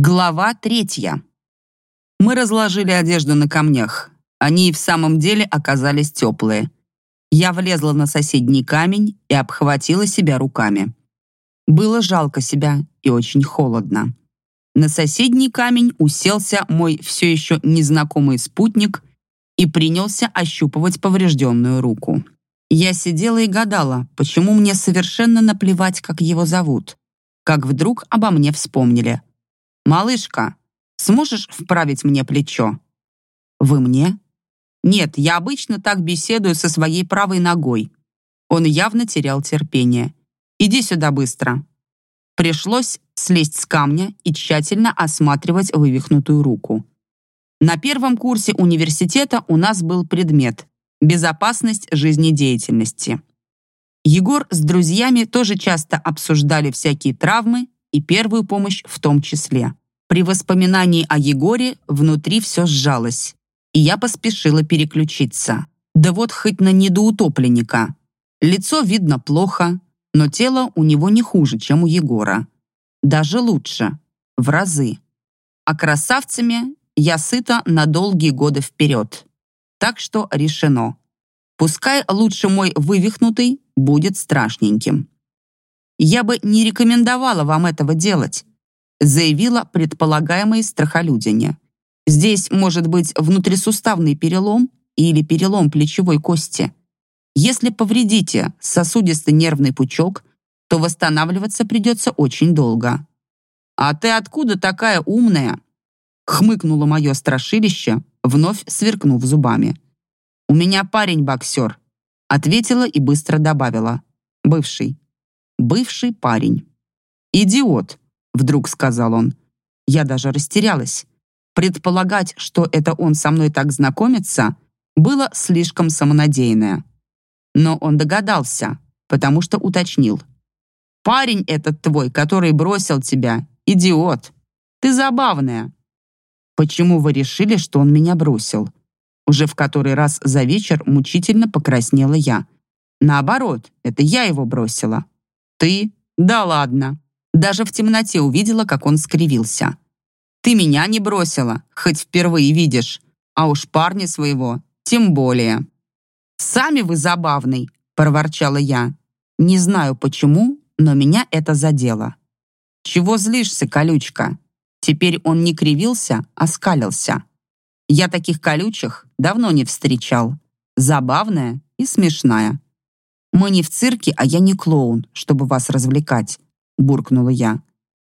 Глава третья. Мы разложили одежду на камнях. Они и в самом деле оказались теплые. Я влезла на соседний камень и обхватила себя руками. Было жалко себя и очень холодно. На соседний камень уселся мой все еще незнакомый спутник и принялся ощупывать поврежденную руку. Я сидела и гадала, почему мне совершенно наплевать, как его зовут. Как вдруг обо мне вспомнили. «Малышка, сможешь вправить мне плечо?» «Вы мне?» «Нет, я обычно так беседую со своей правой ногой». Он явно терял терпение. «Иди сюда быстро». Пришлось слезть с камня и тщательно осматривать вывихнутую руку. На первом курсе университета у нас был предмет «Безопасность жизнедеятельности». Егор с друзьями тоже часто обсуждали всякие травмы и первую помощь в том числе. При воспоминании о Егоре внутри все сжалось, и я поспешила переключиться. Да вот хоть на недоутопленника. Лицо видно плохо, но тело у него не хуже, чем у Егора. Даже лучше. В разы. А красавцами я сыта на долгие годы вперед. Так что решено. Пускай лучше мой вывихнутый будет страшненьким. Я бы не рекомендовала вам этого делать, заявила предполагаемое страхолюдине. Здесь может быть внутрисуставный перелом или перелом плечевой кости. Если повредите сосудистый нервный пучок, то восстанавливаться придется очень долго. «А ты откуда такая умная?» хмыкнуло мое страшилище, вновь сверкнув зубами. «У меня парень боксер», ответила и быстро добавила. «Бывший. Бывший парень». «Идиот», вдруг сказал он. Я даже растерялась. Предполагать, что это он со мной так знакомится, было слишком самонадеянное. Но он догадался, потому что уточнил. «Парень этот твой, который бросил тебя, идиот. Ты забавная». «Почему вы решили, что он меня бросил?» Уже в который раз за вечер мучительно покраснела я. «Наоборот, это я его бросила». «Ты? Да ладно». Даже в темноте увидела, как он скривился. «Ты меня не бросила, хоть впервые видишь, а уж парня своего тем более». «Сами вы забавный», — проворчала я. Не знаю почему, но меня это задело. «Чего злишься, колючка?» Теперь он не кривился, а скалился. Я таких колючих давно не встречал. Забавная и смешная. Мы не в цирке, а я не клоун, чтобы вас развлекать буркнула я.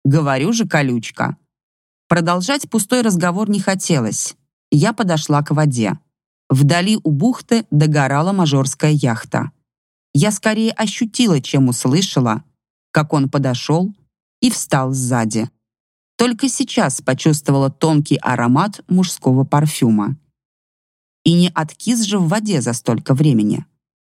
«Говорю же, колючка». Продолжать пустой разговор не хотелось. Я подошла к воде. Вдали у бухты догорала мажорская яхта. Я скорее ощутила, чем услышала, как он подошел и встал сзади. Только сейчас почувствовала тонкий аромат мужского парфюма. И не откис же в воде за столько времени.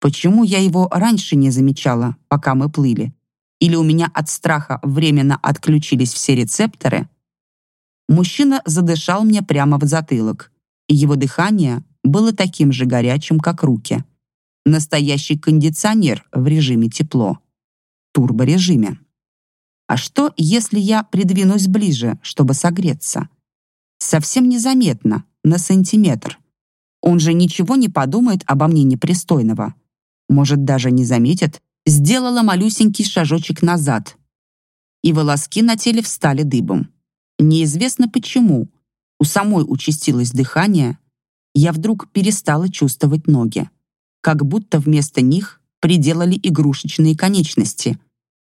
Почему я его раньше не замечала, пока мы плыли? или у меня от страха временно отключились все рецепторы, мужчина задышал мне прямо в затылок, и его дыхание было таким же горячим, как руки. Настоящий кондиционер в режиме тепло. Турборежиме. А что, если я придвинусь ближе, чтобы согреться? Совсем незаметно, на сантиметр. Он же ничего не подумает обо мне непристойного. Может, даже не заметит, сделала малюсенький шажочек назад, и волоски на теле встали дыбом. Неизвестно почему, у самой участилось дыхание, я вдруг перестала чувствовать ноги, как будто вместо них приделали игрушечные конечности,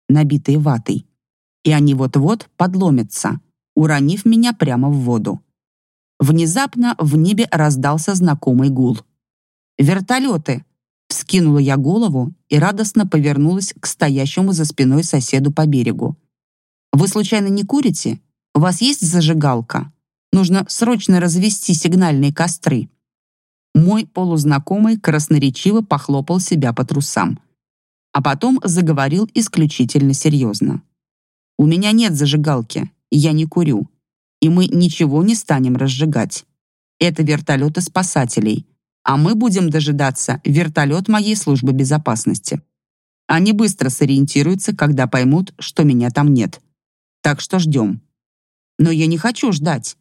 набитые ватой, и они вот-вот подломятся, уронив меня прямо в воду. Внезапно в небе раздался знакомый гул. «Вертолеты!» Вскинула я голову и радостно повернулась к стоящему за спиной соседу по берегу. «Вы случайно не курите? У вас есть зажигалка? Нужно срочно развести сигнальные костры». Мой полузнакомый красноречиво похлопал себя по трусам. А потом заговорил исключительно серьезно. «У меня нет зажигалки, я не курю, и мы ничего не станем разжигать. Это вертолеты спасателей, а мы будем дожидаться вертолет моей службы безопасности. Они быстро сориентируются, когда поймут, что меня там нет. Так что ждем. Но я не хочу ждать.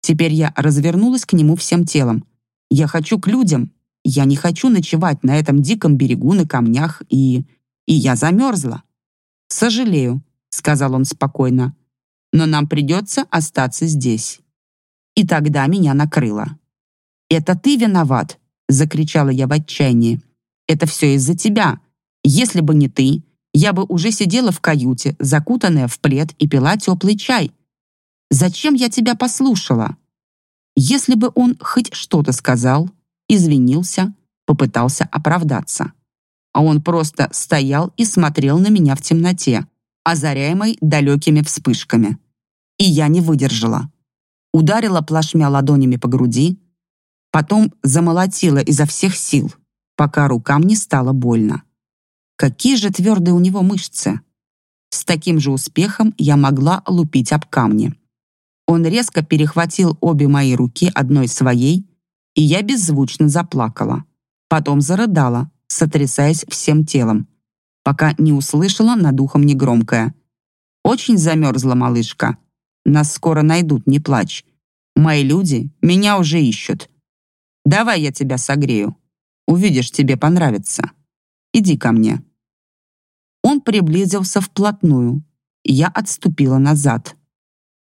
Теперь я развернулась к нему всем телом. Я хочу к людям. Я не хочу ночевать на этом диком берегу на камнях, и... И я замерзла. «Сожалею», — сказал он спокойно, «но нам придется остаться здесь». И тогда меня накрыло. «Это ты виноват!» — закричала я в отчаянии. «Это все из-за тебя. Если бы не ты, я бы уже сидела в каюте, закутанная в плед и пила теплый чай. Зачем я тебя послушала?» Если бы он хоть что-то сказал, извинился, попытался оправдаться. А он просто стоял и смотрел на меня в темноте, озаряемой далекими вспышками. И я не выдержала. Ударила плашмя ладонями по груди, потом замолотила изо всех сил, пока рукам не стало больно. Какие же твердые у него мышцы! С таким же успехом я могла лупить об камни. Он резко перехватил обе мои руки одной своей, и я беззвучно заплакала. Потом зарыдала, сотрясаясь всем телом, пока не услышала над ухом негромкое. «Очень замерзла малышка. Нас скоро найдут, не плачь. Мои люди меня уже ищут. Давай я тебя согрею. Увидишь, тебе понравится. Иди ко мне». Он приблизился вплотную. Я отступила назад.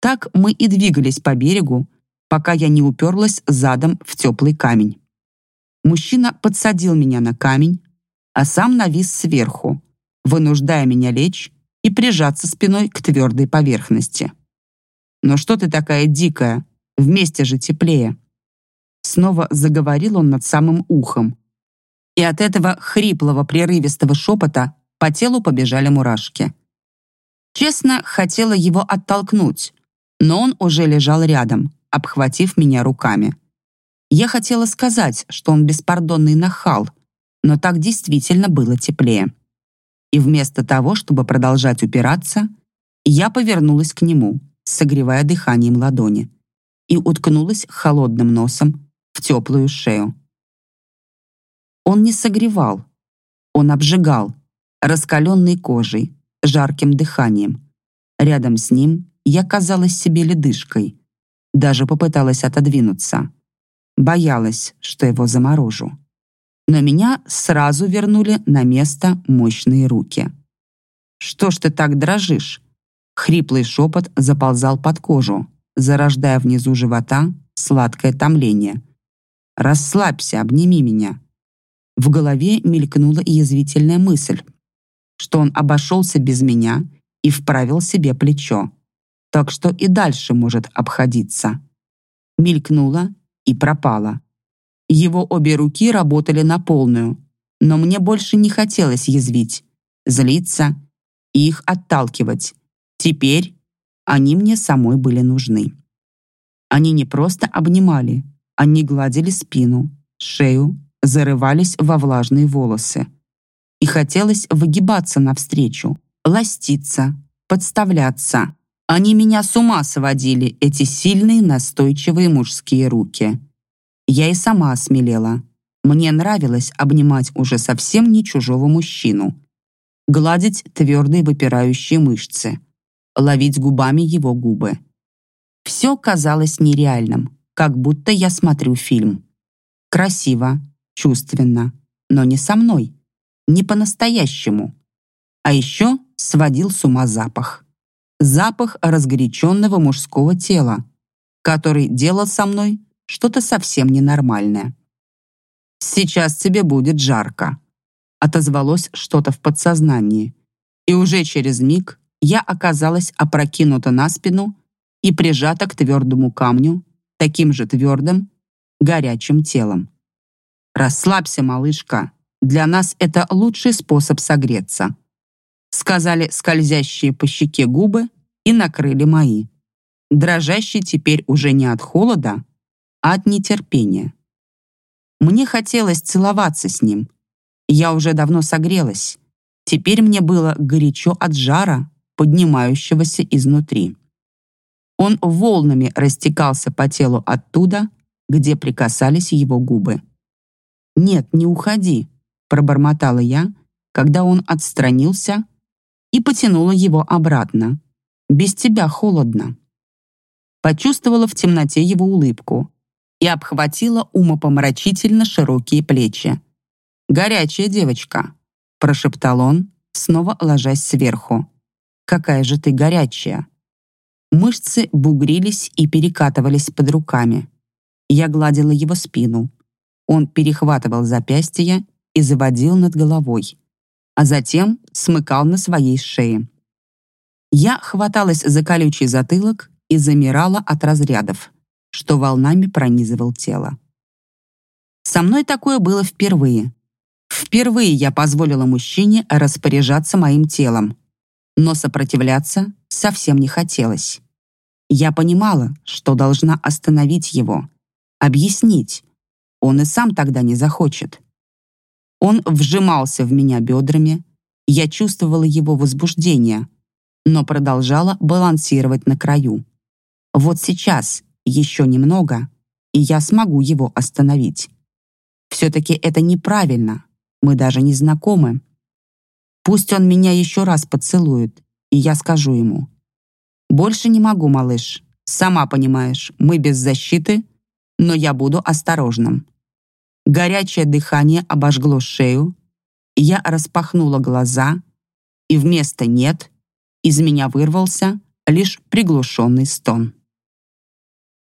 Так мы и двигались по берегу, пока я не уперлась задом в теплый камень. Мужчина подсадил меня на камень, а сам навис сверху, вынуждая меня лечь и прижаться спиной к твердой поверхности. «Но что ты такая дикая? Вместе же теплее!» Снова заговорил он над самым ухом. И от этого хриплого прерывистого шепота по телу побежали мурашки. Честно, хотела его оттолкнуть, но он уже лежал рядом, обхватив меня руками. Я хотела сказать, что он беспардонный нахал, но так действительно было теплее. И вместо того, чтобы продолжать упираться, я повернулась к нему, согревая дыханием ладони, и уткнулась холодным носом теплую шею. Он не согревал, он обжигал, раскаленной кожей, жарким дыханием. Рядом с ним я казалась себе ледышкой. Даже попыталась отодвинуться. Боялась, что его заморожу. Но меня сразу вернули на место мощные руки. «Что ж ты так дрожишь?» Хриплый шепот заползал под кожу, зарождая внизу живота сладкое томление. «Расслабься, обними меня». В голове мелькнула язвительная мысль, что он обошелся без меня и вправил себе плечо так что и дальше может обходиться. Мелькнула и пропала. Его обе руки работали на полную, но мне больше не хотелось язвить, злиться и их отталкивать. Теперь они мне самой были нужны. Они не просто обнимали, они гладили спину, шею, зарывались во влажные волосы. И хотелось выгибаться навстречу, ластиться, подставляться, они меня с ума сводили, эти сильные, настойчивые мужские руки. Я и сама осмелела. Мне нравилось обнимать уже совсем не чужого мужчину. Гладить твердые выпирающие мышцы. Ловить губами его губы. Все казалось нереальным, как будто я смотрю фильм. Красиво, чувственно, но не со мной. Не по-настоящему. А еще сводил с ума запах запах разгоряченного мужского тела, который делал со мной что-то совсем ненормальное. «Сейчас тебе будет жарко», — отозвалось что-то в подсознании, и уже через миг я оказалась опрокинута на спину и прижата к твердому камню, таким же твердым, горячим телом. «Расслабься, малышка, для нас это лучший способ согреться», сказали скользящие по щеке губы и накрыли мои. Дрожащие теперь уже не от холода, а от нетерпения. Мне хотелось целоваться с ним. Я уже давно согрелась. Теперь мне было горячо от жара, поднимающегося изнутри. Он волнами растекался по телу оттуда, где прикасались его губы. «Нет, не уходи», — пробормотала я, когда он отстранился и потянула его обратно. «Без тебя холодно». почувствовала в темноте его улыбку и обхватила умопомрачительно широкие плечи. «Горячая девочка», — прошептал он, снова ложась сверху. «Какая же ты горячая!» Мышцы бугрились и перекатывались под руками. Я гладила его спину. Он перехватывал запястья и заводил над головой, а затем смыкал на своей шее. Я хваталась за колючий затылок и замирала от разрядов, что волнами пронизывал тело. Со мной такое было впервые. Впервые я позволила мужчине распоряжаться моим телом, но сопротивляться совсем не хотелось. Я понимала, что должна остановить его, объяснить. Он и сам тогда не захочет. Он вжимался в меня бедрами, я чувствовала его возбуждение, но продолжала балансировать на краю. Вот сейчас, еще немного, и я смогу его остановить. Все-таки это неправильно, мы даже не знакомы. Пусть он меня еще раз поцелует, и я скажу ему. «Больше не могу, малыш. Сама понимаешь, мы без защиты, но я буду осторожным». Горячее дыхание обожгло шею, я распахнула глаза, и вместо «нет» из меня вырвался лишь приглушенный стон.